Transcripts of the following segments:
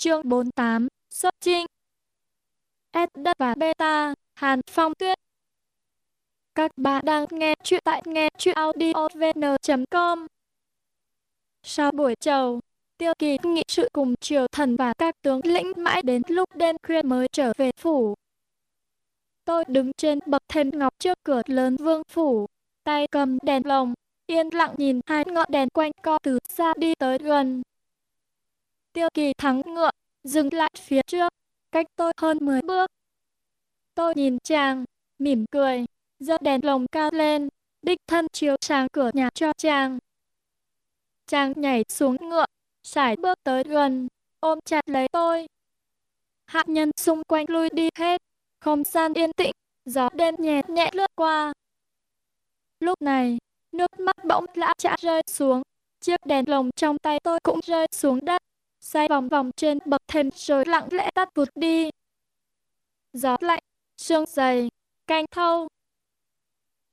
Chương 48 Xuất Trinh S đất và beta Hàn Phong Tuyết Các bạn đang nghe chuyện tại nghe chuyện audiovn.com Sau buổi chầu, Tiêu Kỳ nghị sự cùng triều thần và các tướng lĩnh mãi đến lúc đêm khuya mới trở về phủ. Tôi đứng trên bậc thềm ngọc trước cửa lớn vương phủ, tay cầm đèn lồng, yên lặng nhìn hai ngọn đèn quanh co từ xa đi tới gần. Tiêu kỳ thắng ngựa, dừng lại phía trước, cách tôi hơn 10 bước. Tôi nhìn chàng, mỉm cười, giơ đèn lồng cao lên, đích thân chiếu sáng cửa nhà cho chàng. Chàng nhảy xuống ngựa, sải bước tới gần, ôm chặt lấy tôi. Hạ nhân xung quanh lui đi hết, không gian yên tĩnh, gió đêm nhẹ nhẹ lướt qua. Lúc này, nước mắt bỗng lã chả rơi xuống, chiếc đèn lồng trong tay tôi cũng rơi xuống đất xoay vòng vòng trên bậc thềm rồi lặng lẽ tắt vụt đi. Gió lạnh, sương dày, canh thâu.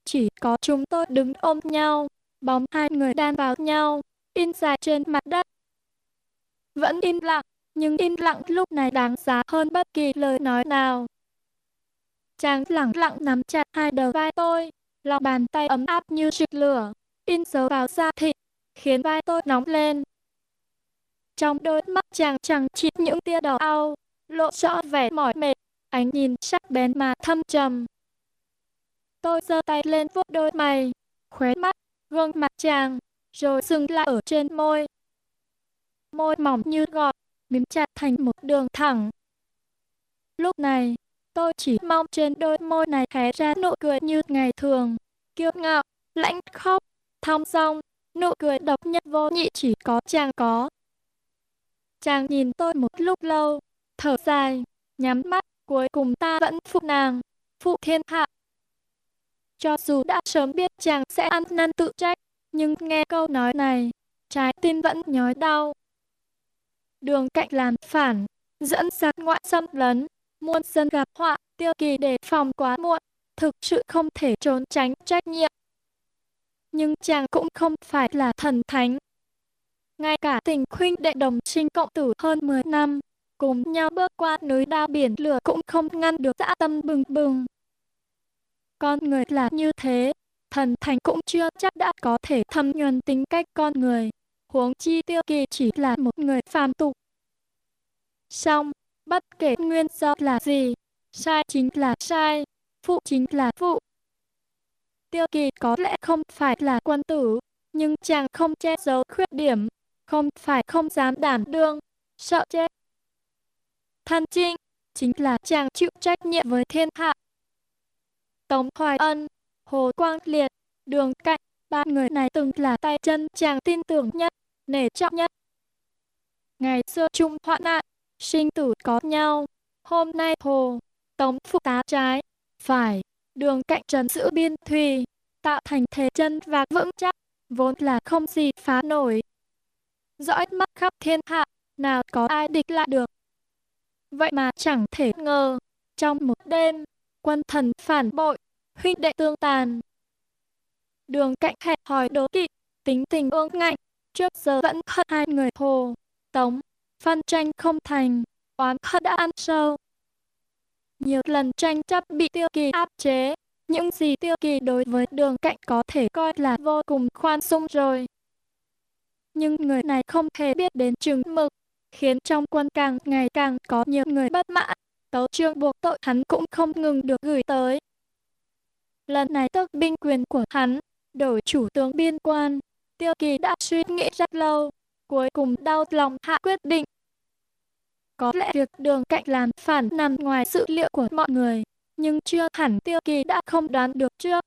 Chỉ có chúng tôi đứng ôm nhau, bóng hai người đan vào nhau, in dài trên mặt đất. Vẫn im lặng, nhưng im lặng lúc này đáng giá hơn bất kỳ lời nói nào. Chàng lặng lặng nắm chặt hai đầu vai tôi, lòng bàn tay ấm áp như rực lửa, in dấu vào da thịt, khiến vai tôi nóng lên. Trong đôi mắt chàng chẳng chỉ những tia đỏ ao, lộ rõ vẻ mỏi mệt, ánh nhìn sắc bén mà thâm trầm. Tôi giơ tay lên vuốt đôi mày, khóe mắt, gương mặt chàng, rồi dừng lại ở trên môi. Môi mỏng như gọt, mím chặt thành một đường thẳng. Lúc này, tôi chỉ mong trên đôi môi này hé ra nụ cười như ngày thường, kiêu ngạo, lãnh khóc, thong dong, nụ cười độc nhất vô nhị chỉ có chàng có. Chàng nhìn tôi một lúc lâu, thở dài, nhắm mắt, cuối cùng ta vẫn phụ nàng, phụ thiên hạ. Cho dù đã sớm biết chàng sẽ ăn năn tự trách, nhưng nghe câu nói này, trái tim vẫn nhói đau. Đường cạnh làm phản, dẫn sát ngoại xâm lấn, muôn dân gặp họa, tiêu kỳ để phòng quá muộn, thực sự không thể trốn tránh trách nhiệm. Nhưng chàng cũng không phải là thần thánh, ngay cả tình khuynh đệ đồng sinh cộng tử hơn 10 năm, cùng nhau bước qua núi đao biển lửa cũng không ngăn được dã tâm bừng bừng. Con người là như thế, thần thành cũng chưa chắc đã có thể thâm nhuần tính cách con người, huống chi tiêu kỳ chỉ là một người phàm tục. Xong, bất kể nguyên do là gì, sai chính là sai, phụ chính là phụ. Tiêu kỳ có lẽ không phải là quân tử, nhưng chàng không che giấu khuyết điểm, không phải không dám đảm đương, sợ chết. Thân Trinh chính là chàng chịu trách nhiệm với thiên hạ. Tống Hoài Ân, Hồ Quang Liệt, Đường Cạnh, ba người này từng là tay chân chàng tin tưởng nhất, nể trọng nhất. Ngày xưa chung hoạn nạn, sinh tử có nhau, hôm nay Hồ, Tống phụ tá trái, phải, đường cạnh trần giữ biên thùy, tạo thành thế chân và vững chắc, vốn là không gì phá nổi dõi mắt khắp thiên hạ, nào có ai địch lại được. Vậy mà chẳng thể ngờ, trong một đêm, quân thần phản bội, huynh đệ tương tàn. Đường cạnh hẹp hỏi đố kỵ, tính tình ương ngạnh, trước giờ vẫn hận hai người hồ, tống, phân tranh không thành, oán hận đã ăn sâu. Nhiều lần tranh chấp bị tiêu kỳ áp chế, những gì tiêu kỳ đối với đường cạnh có thể coi là vô cùng khoan dung rồi nhưng người này không hề biết đến chừng mực, khiến trong quân càng ngày càng có nhiều người bất mãn. Tấu trương buộc tội hắn cũng không ngừng được gửi tới. Lần này tức binh quyền của hắn, đổi chủ tướng biên quan, tiêu kỳ đã suy nghĩ rất lâu, cuối cùng đau lòng hạ quyết định. Có lẽ việc đường cạnh làm phản nằm ngoài sự liệu của mọi người, nhưng chưa hẳn tiêu kỳ đã không đoán được trước.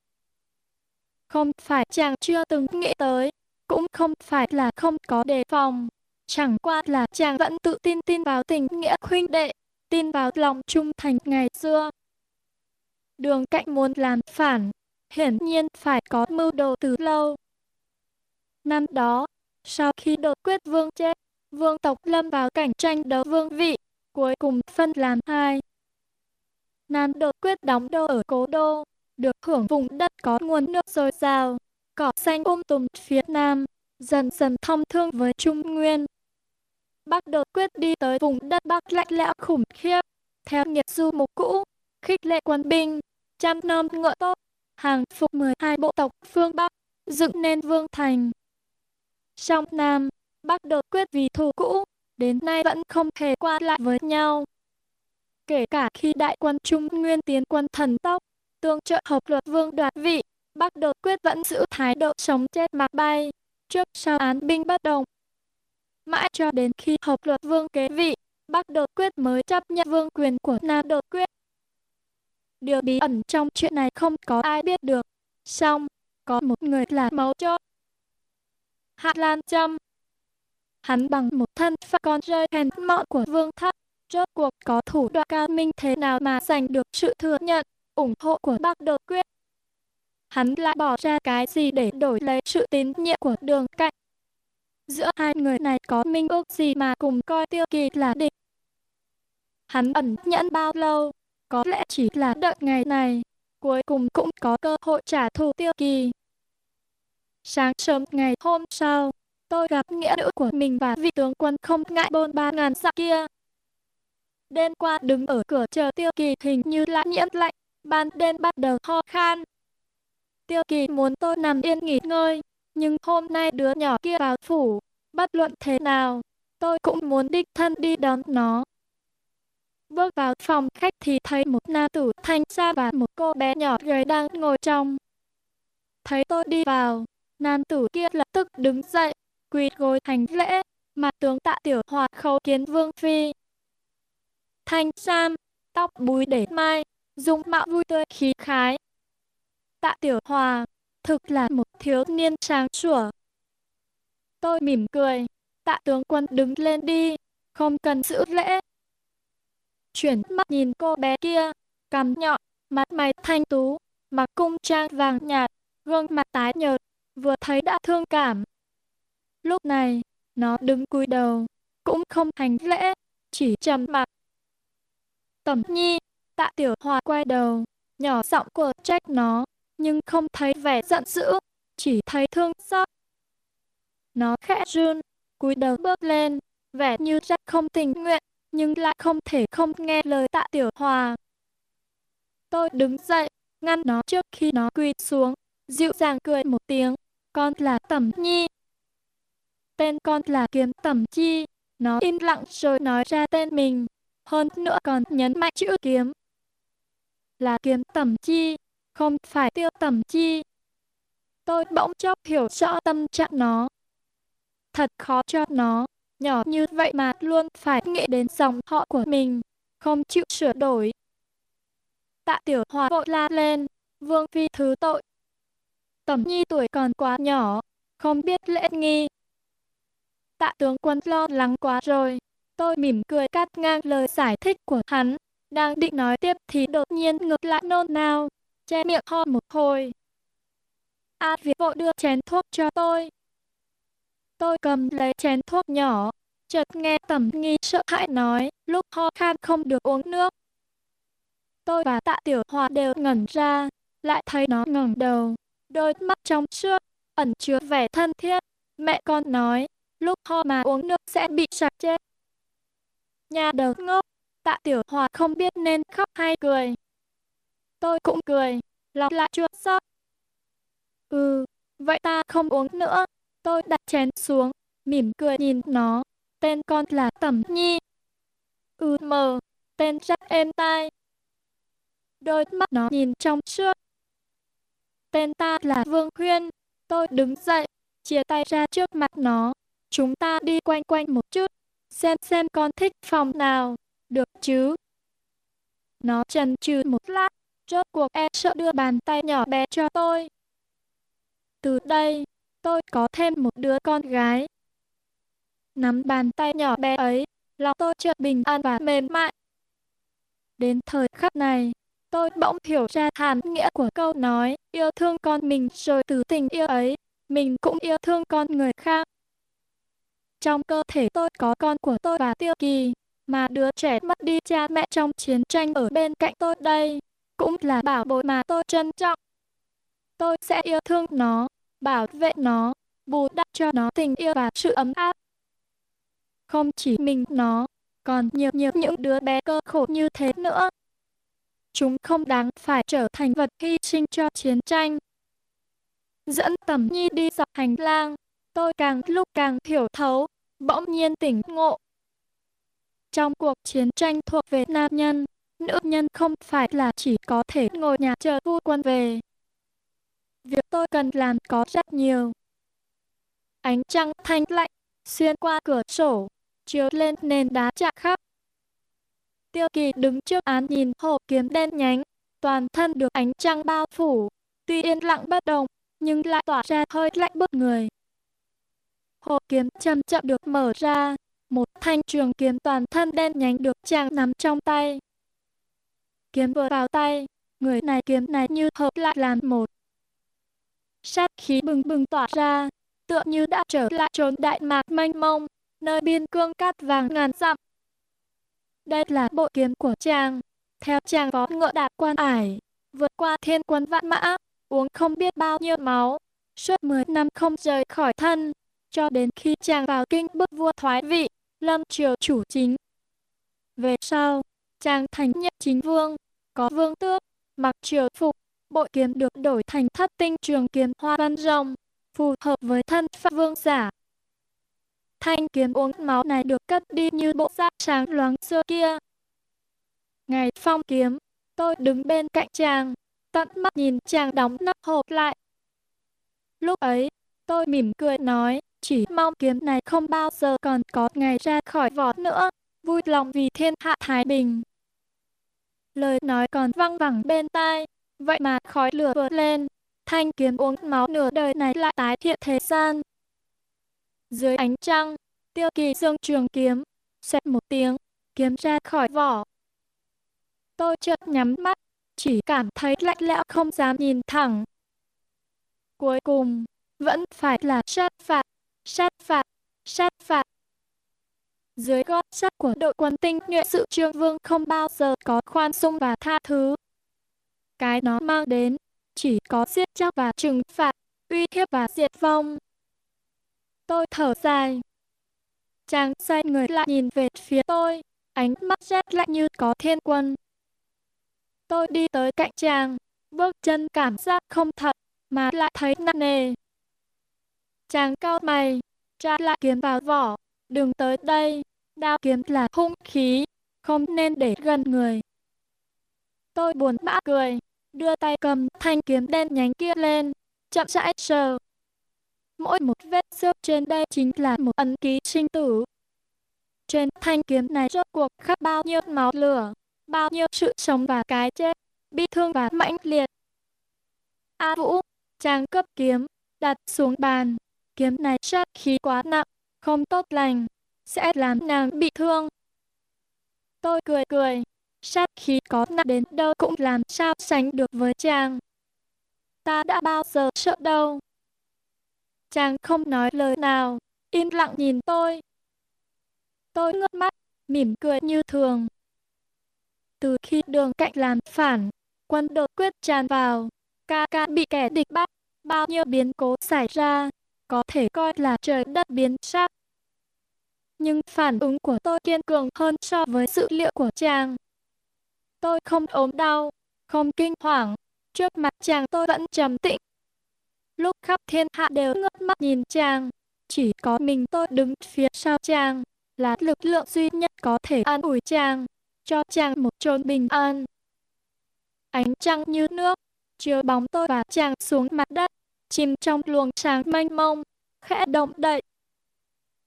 Không phải chàng chưa từng nghĩ tới, cũng không phải là không có đề phòng. Chẳng qua là chàng vẫn tự tin tin vào tình nghĩa huynh đệ, tin vào lòng trung thành ngày xưa. Đường cạnh muốn làm phản, hiển nhiên phải có mưu đồ từ lâu. Năm đó, sau khi đột quyết vương chết, vương tộc lâm vào cảnh tranh đấu vương vị, cuối cùng phân làm hai. Nam đột quyết đóng đô ở cố đô, được hưởng vùng đất có nguồn nước dồi dào, cỏ xanh um tùm phía nam, dần dần thông thương với Trung Nguyên. Bác đột quyết đi tới vùng đất Bắc lạnh lẽo khủng khiếp, theo nghiệp du mục cũ, khích lệ quân binh, trăm nom ngựa tốt, hàng phục 12 bộ tộc phương Bắc, dựng nên vương thành. Trong Nam, Bắc đột quyết vì thù cũ, đến nay vẫn không hề qua lại với nhau. Kể cả khi đại quân Trung Nguyên tiến quân thần tốc, tương trợ hợp luật vương đoạt vị, Bắc đột quyết vẫn giữ thái độ sống chết mặc bay, trước sau án binh bất động. Mãi cho đến khi hợp luật vương kế vị, Bắc đột quyết mới chấp nhận vương quyền của Nam đột quyết. Điều bí ẩn trong chuyện này không có ai biết được. Xong, có một người là máu chốt. Hạ Lan Trâm Hắn bằng một thân phận con rơi hèn mọn của vương thất, rốt cuộc có thủ đoạn cao minh thế nào mà giành được sự thừa nhận, ủng hộ của Bắc đột quyết. Hắn lại bỏ ra cái gì để đổi lấy sự tín nhiệm của đường cạnh. Giữa hai người này có minh ước gì mà cùng coi tiêu kỳ là địch. Hắn ẩn nhẫn bao lâu, có lẽ chỉ là đợi ngày này, cuối cùng cũng có cơ hội trả thù tiêu kỳ. Sáng sớm ngày hôm sau, tôi gặp nghĩa nữ của mình và vị tướng quân không ngại bôn ba ngàn dặm kia. Đêm qua đứng ở cửa chờ tiêu kỳ hình như lại nhiễm lạnh, ban đêm bắt đầu ho khan. Tiêu kỳ muốn tôi nằm yên nghỉ ngơi, nhưng hôm nay đứa nhỏ kia vào phủ, bất luận thế nào, tôi cũng muốn đích thân đi đón nó. Bước vào phòng khách thì thấy một nam tử thanh xa và một cô bé nhỏ gầy đang ngồi trong. Thấy tôi đi vào, nam tử kia lập tức đứng dậy, quỳ gối hành lễ, mặt tướng tạ tiểu hòa khấu kiến vương phi. Thanh sam, tóc búi để mai, dung mạo vui tươi khí khái. Tạ tiểu hòa, thực là một thiếu niên sáng sủa. Tôi mỉm cười, tạ tướng quân đứng lên đi, không cần giữ lễ, chuyển mắt nhìn cô bé kia, cằm nhọn, mặt mày thanh tú, mặc cung trang vàng nhạt, gương mặt tái nhợt, vừa thấy đã thương cảm. Lúc này, nó đứng cúi đầu, cũng không hành lễ, chỉ trầm mặc. Tẩm nhi, tạ tiểu hòa quay đầu, nhỏ giọng của trách nó, nhưng không thấy vẻ giận dữ, chỉ thấy thương xót. Nó khẽ run, cúi đầu bước lên, vẻ như rất không tình nguyện, nhưng lại không thể không nghe lời tạ tiểu hòa. Tôi đứng dậy, ngăn nó trước khi nó quỳ xuống, dịu dàng cười một tiếng, con là Tẩm Nhi. Tên con là Kiếm Tẩm Chi, nó im lặng rồi nói ra tên mình, hơn nữa còn nhấn mạnh chữ kiếm. Là Kiếm Tẩm Chi, không phải Tiêu tầm Chi. Tôi bỗng chốc hiểu rõ tâm trạng nó. Thật khó cho nó, nhỏ như vậy mà luôn phải nghĩ đến dòng họ của mình, không chịu sửa đổi. Tạ Tiểu Hòa vội la lên, Vương Phi thứ tội. tầm Nhi tuổi còn quá nhỏ, không biết lễ nghi. Tạ tướng quân lo lắng quá rồi, tôi mỉm cười cắt ngang lời giải thích của hắn, đang định nói tiếp thì đột nhiên ngược lại nôn nao, che miệng ho một hồi. A Việt vội đưa chén thuốc cho tôi, Tôi cầm lấy chén thuốc nhỏ, chợt nghe tẩm nghi sợ hãi nói, lúc ho khan không được uống nước. Tôi và tạ tiểu hòa đều ngẩn ra, lại thấy nó ngẩng đầu, đôi mắt trong suốt, ẩn chứa vẻ thân thiết. Mẹ con nói, lúc ho mà uống nước sẽ bị sặc chết. Nhà đầu ngốc, tạ tiểu hòa không biết nên khóc hay cười. Tôi cũng cười, lòng lại chua xót. Ừ, vậy ta không uống nữa. Tôi đặt chén xuống, mỉm cười nhìn nó. Tên con là Tẩm Nhi. Ừ mờ, tên rất êm tai. Đôi mắt nó nhìn trong suốt. Tên ta là Vương Huyên. Tôi đứng dậy, chia tay ra trước mặt nó. Chúng ta đi quanh quanh một chút, xem xem con thích phòng nào. Được chứ? Nó chần chừ một lát, rốt cuộc e sợ đưa bàn tay nhỏ bé cho tôi. Từ đây, tôi có thêm một đứa con gái. Nắm bàn tay nhỏ bé ấy, lòng tôi chợt bình an và mềm mại. Đến thời khắc này, tôi bỗng hiểu ra hàm nghĩa của câu nói yêu thương con mình rồi từ tình yêu ấy, mình cũng yêu thương con người khác. Trong cơ thể tôi có con của tôi và Tiêu Kỳ, mà đứa trẻ mất đi cha mẹ trong chiến tranh ở bên cạnh tôi đây, cũng là bảo bối mà tôi trân trọng. Tôi sẽ yêu thương nó, bảo vệ nó, bù đắp cho nó tình yêu và sự ấm áp. không chỉ mình nó, còn nhiều nhiều những đứa bé cơ khổ như thế nữa. Chúng không đáng phải trở thành vật hy sinh cho chiến tranh. Dẫn tầm nhi đi dọc hành lang, tôi càng lúc càng hiểu thấu, bỗng nhiên tỉnh ngộ. Trong cuộc chiến tranh thuộc về nam nhân, nữ nhân không phải là chỉ có thể ngồi nhà chờ vua quân về. Việc tôi cần làm có rất nhiều. Ánh trăng thanh lạnh, xuyên qua cửa sổ, chiếu lên nền đá chạm khắp. Tiêu kỳ đứng trước án nhìn hồ kiếm đen nhánh, toàn thân được ánh trăng bao phủ, tuy yên lặng bất động, nhưng lại tỏa ra hơi lạnh bức người. Hồ kiếm chậm chậm được mở ra, một thanh trường kiếm toàn thân đen nhánh được chàng nắm trong tay. Kiếm vừa vào tay, người này kiếm này như hợp lại làm một. Sát khí bừng bừng tỏa ra, tựa như đã trở lại trốn đại mạc mênh mông, nơi biên cương cát vàng ngàn dặm. Đây là bộ kiếm của chàng, theo chàng có ngựa đạp quan ải, vượt qua thiên quân vạn mã, uống không biết bao nhiêu máu, suốt 10 năm không rời khỏi thân, cho đến khi chàng vào kinh bức vua thoái vị, lâm triều chủ chính. Về sau, chàng thành nhất chính vương, có vương tước, mặc triều phục, bội kiếm được đổi thành thất tinh trường kiếm hoa văn rồng, phù hợp với thân pháp vương giả. Thanh kiếm uống máu này được cất đi như bộ giáp sáng loáng xưa kia. Ngày phong kiếm, tôi đứng bên cạnh chàng, tận mắt nhìn chàng đóng nắp hộp lại. Lúc ấy, tôi mỉm cười nói, chỉ mong kiếm này không bao giờ còn có ngày ra khỏi vỏ nữa, vui lòng vì thiên hạ thái bình. Lời nói còn văng vẳng bên tai, vậy mà khói lửa vượt lên, thanh kiếm uống máu nửa đời này lại tái hiện thế gian. Dưới ánh trăng, tiêu kỳ dương trường kiếm, xẹt một tiếng, kiếm ra khỏi vỏ. Tôi chợt nhắm mắt, chỉ cảm thấy lạnh lẽo không dám nhìn thẳng. Cuối cùng, vẫn phải là sát phạt, sát phạt, sát phạt. Dưới gót sắt của đội quân tinh nhuệ sự trương vương không bao giờ có khoan dung và tha thứ. Cái nó mang đến, chỉ có giết chóc và trừng phạt, uy hiếp và diệt vong. Tôi thở dài. Chàng xoay người lại nhìn về phía tôi, ánh mắt rét lạnh như có thiên quân. Tôi đi tới cạnh chàng, bước chân cảm giác không thật, mà lại thấy nặng nề. Chàng cao mày, tra lại kiếm vào vỏ, đừng tới đây, đao kiếm là hung khí, không nên để gần người. Tôi buồn bã cười, đưa tay cầm thanh kiếm đen nhánh kia lên, chậm rãi sờ. Mỗi một vết xước trên đây chính là một ấn ký sinh tử. Trên thanh kiếm này rốt cuộc khắc bao nhiêu máu lửa, bao nhiêu sự sống và cái chết, bi thương và mãnh liệt. A Vũ, chàng cấp kiếm, đặt xuống bàn. Kiếm này sát khí quá nặng, không tốt lành, sẽ làm nàng bị thương. Tôi cười cười, sát khí có nặng đến đâu cũng làm sao sánh được với chàng. Ta đã bao giờ sợ đâu. Chàng không nói lời nào, im lặng nhìn tôi. Tôi ngước mắt, mỉm cười như thường. Từ khi đường cạnh làm phản, quân đột quyết tràn vào, ca ca bị kẻ địch bắt, bao nhiêu biến cố xảy ra, có thể coi là trời đất biến sắc. Nhưng phản ứng của tôi kiên cường hơn so với sự liệu của chàng. Tôi không ốm đau, không kinh hoàng, trước mặt chàng tôi vẫn trầm tĩnh. Lúc khắp thiên hạ đều ngước mắt nhìn chàng, chỉ có mình tôi đứng phía sau chàng, là lực lượng duy nhất có thể an ủi chàng, cho chàng một chốn bình an. Ánh trăng như nước, chiếu bóng tôi và chàng xuống mặt đất, chìm trong luồng sáng mênh mông, khẽ động đậy.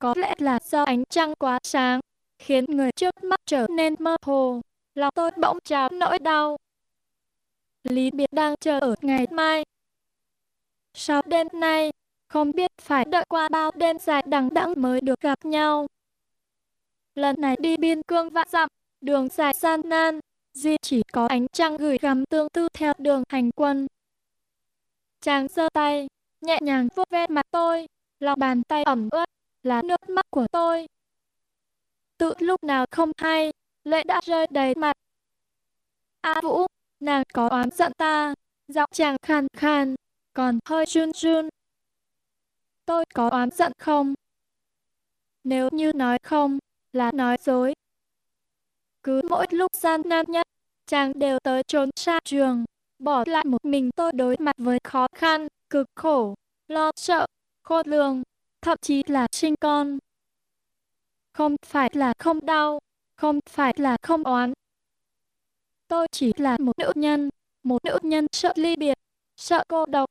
Có lẽ là do ánh trăng quá sáng, khiến người trước mắt trở nên mơ hồ, lòng tôi bỗng trào nỗi đau. Lý biệt đang chờ ở ngày mai. Sau đêm nay, không biết phải đợi qua bao đêm dài đằng đẵng mới được gặp nhau. Lần này đi biên cương vạn dặm, đường dài gian nan, duy chỉ có ánh trăng gửi gắm tương tư theo đường hành quân. Chàng giơ tay, nhẹ nhàng vuốt ve mặt tôi, lòng bàn tay ẩm ướt, là nước mắt của tôi. Tự lúc nào không hay, lệ đã rơi đầy mặt. A Vũ, nàng có oán giận ta, giọng chàng khàn khàn, còn hơi run run. Tôi có oán giận không? nếu như nói không, là nói dối. Cứ mỗi lúc gian nan nhất, chàng đều tới trốn xa trường, bỏ lại một mình tôi đối mặt với khó khăn, cực khổ, lo sợ, khôn lường, thậm chí là sinh con. Không phải là không đau, không phải là không oán. Tôi chỉ là một nữ nhân, một nữ nhân sợ ly biệt, sợ cô độc.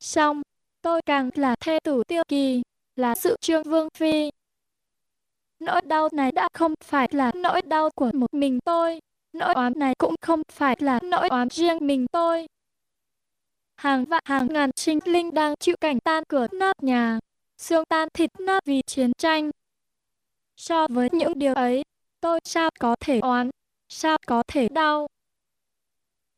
Xong, tôi càng là thê tử tiêu kỳ, là sự trương vương phi. Nỗi đau này đã không phải là nỗi đau của một mình tôi, nỗi oán này cũng không phải là nỗi oán riêng mình tôi. Hàng vạn hàng ngàn sinh linh đang chịu cảnh tan cửa nát nhà, xương tan thịt nát vì chiến tranh. So với những điều ấy, tôi sao có thể oán, sao có thể đau.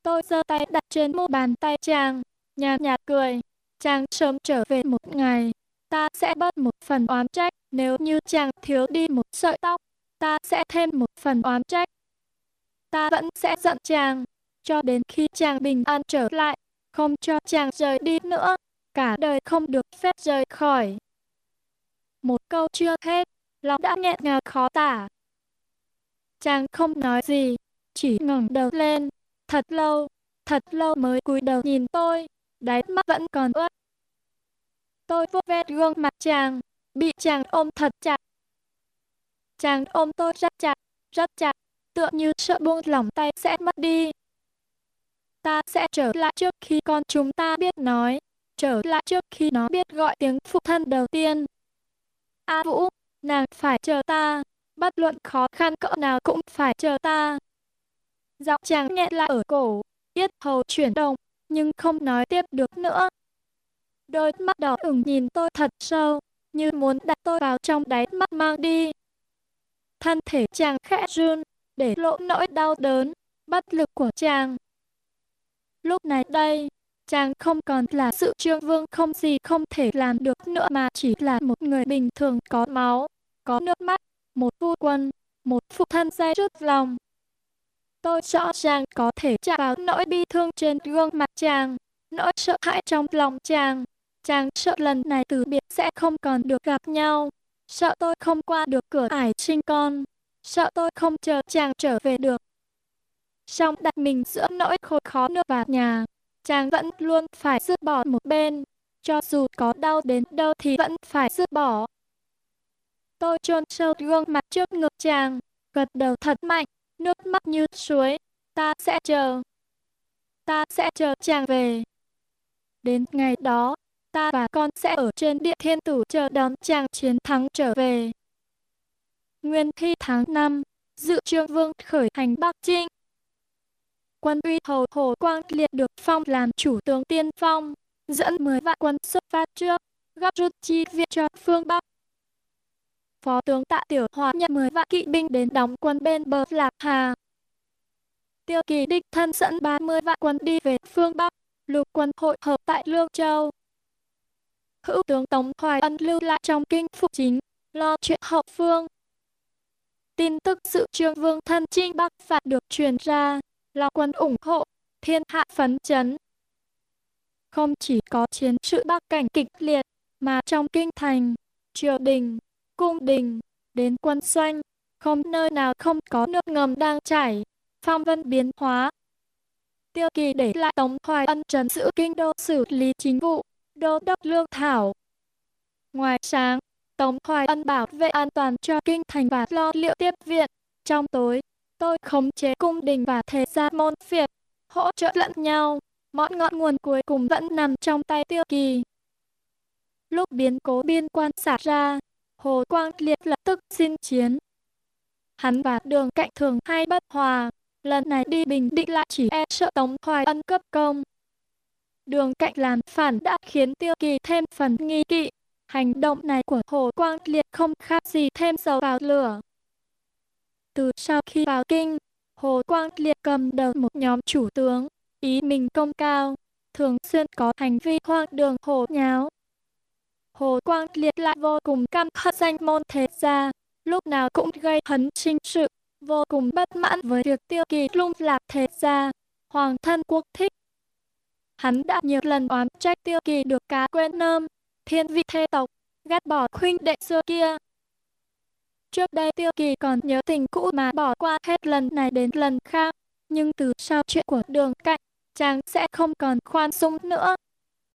Tôi giơ tay đặt trên mu bàn tay chàng, nhạt nhạt cười. Chàng sớm trở về một ngày, ta sẽ bớt một phần oán trách. Nếu như chàng thiếu đi một sợi tóc, ta sẽ thêm một phần oán trách. Ta vẫn sẽ giận chàng, cho đến khi chàng bình an trở lại, không cho chàng rời đi nữa. Cả đời không được phép rời khỏi. Một câu chưa hết, lòng đã nghẹn ngào khó tả. Chàng không nói gì, chỉ ngẩng đầu lên, thật lâu, thật lâu mới cúi đầu nhìn tôi, đáy mắt vẫn còn ướt. Tôi vuốt ve gương mặt chàng, bị chàng ôm thật chặt. Chàng ôm tôi rất chặt, rất chặt, tựa như sợ buông lỏng tay sẽ mất đi. Ta sẽ trở lại trước khi con chúng ta biết nói, trở lại trước khi nó biết gọi tiếng phụ thân đầu tiên. A Vũ, nàng phải chờ ta, bất luận khó khăn cỡ nào cũng phải chờ ta. Giọng chàng nghẹn lại ở cổ, yết hầu chuyển động, nhưng không nói tiếp được nữa. Đôi mắt đỏ ửng nhìn tôi thật sâu, như muốn đặt tôi vào trong đáy mắt mang đi. Thân thể chàng khẽ run, để lộ nỗi đau đớn, bất lực của chàng. Lúc này đây, chàng không còn là sự trương vương không gì không thể làm được nữa mà chỉ là một người bình thường có máu, có nước mắt, một vua quân, một phụ thân dây rứt lòng. Tôi rõ ràng có thể chạm vào nỗi bi thương trên gương mặt chàng, nỗi sợ hãi trong lòng chàng. Chàng sợ lần này từ biệt sẽ không còn được gặp nhau, sợ tôi không qua được cửa ải sinh con, sợ tôi không chờ chàng trở về được. Song đặt mình giữa nỗi khổ khó nước và nhà, chàng vẫn luôn phải dứt bỏ một bên, cho dù có đau đến đâu thì vẫn phải dứt bỏ. Tôi chôn sâu gương mặt trước ngực chàng, gật đầu thật mạnh, nước mắt như suối. Ta sẽ chờ. Ta sẽ chờ chàng về. Đến ngày đó, ta và con sẽ ở trên địa thiên tử chờ đón chàng chiến thắng trở về. Nguyên thi tháng 5, dự trương vương khởi hành Bắc Trinh. Quân uy hầu Hồ Quang Liệt được phong làm chủ tướng tiên phong, dẫn 10 vạn quân xuất phát trước, gấp rút chi viện cho phương Bắc. Phó tướng Tạ Tiểu Hòa nhận 10 vạn kỵ binh đến đóng quân bên bờ Lạc Hà. Tiêu Kỳ đích thân dẫn 30 vạn quân đi về phương Bắc, lục quân hội hợp tại Lương Châu. Hữu tướng Tống Hoài Ân lưu lại trong kinh phụ chính, lo chuyện hậu phương. Tin tức sự trương vương thân Trinh Bắc phạt được truyền ra, Lo quân ủng hộ, thiên hạ phấn chấn. Không chỉ có chiến sự Bắc cảnh kịch liệt, mà trong kinh thành, triều đình, cung đình, đến quân doanh, không nơi nào không có nước ngầm đang chảy, phong vân biến hóa. Tiêu kỳ để lại Tống Hoài Ân trấn giữ kinh đô xử lý chính vụ, đô đốc lương thảo. Ngoài sáng, Tống Hoài Ân bảo vệ an toàn cho kinh thành và lo liệu tiếp viện. Trong tối, tôi khống chế cung đình và thế gia môn phiệt, hỗ trợ lẫn nhau. Mọi ngọn nguồn cuối cùng vẫn nằm trong tay tiêu kỳ. Lúc biến cố biên quan xả ra, Hồ Quang Liệt lập tức xin chiến. Hắn và đường cạnh thường hay bất hòa, lần này đi bình định lại chỉ e sợ Tống Hoài Ân cấp công. Đường cạnh làm phản đã khiến Tiêu Kỳ thêm phần nghi kỵ. Hành động này của Hồ Quang Liệt không khác gì thêm dầu vào lửa. Từ sau khi vào kinh, Hồ Quang Liệt cầm đầu một nhóm chủ tướng, ý mình công cao, thường xuyên có hành vi hoang đường hồ nháo, Hồ Quang Liệt lại vô cùng căm hận danh môn thế gia, lúc nào cũng gây hấn sinh sự, vô cùng bất mãn với việc tiêu kỳ lung lạc thế gia, hoàng thân quốc thích. Hắn đã nhiều lần oán trách tiêu kỳ được cá quên nơm, thiên vị thê tộc, ghét bỏ huynh đệ xưa kia. Trước đây Tiêu Kỳ còn nhớ tình cũ mà bỏ qua hết lần này đến lần khác, nhưng từ sau chuyện của đường cạnh, chàng sẽ không còn khoan dung nữa.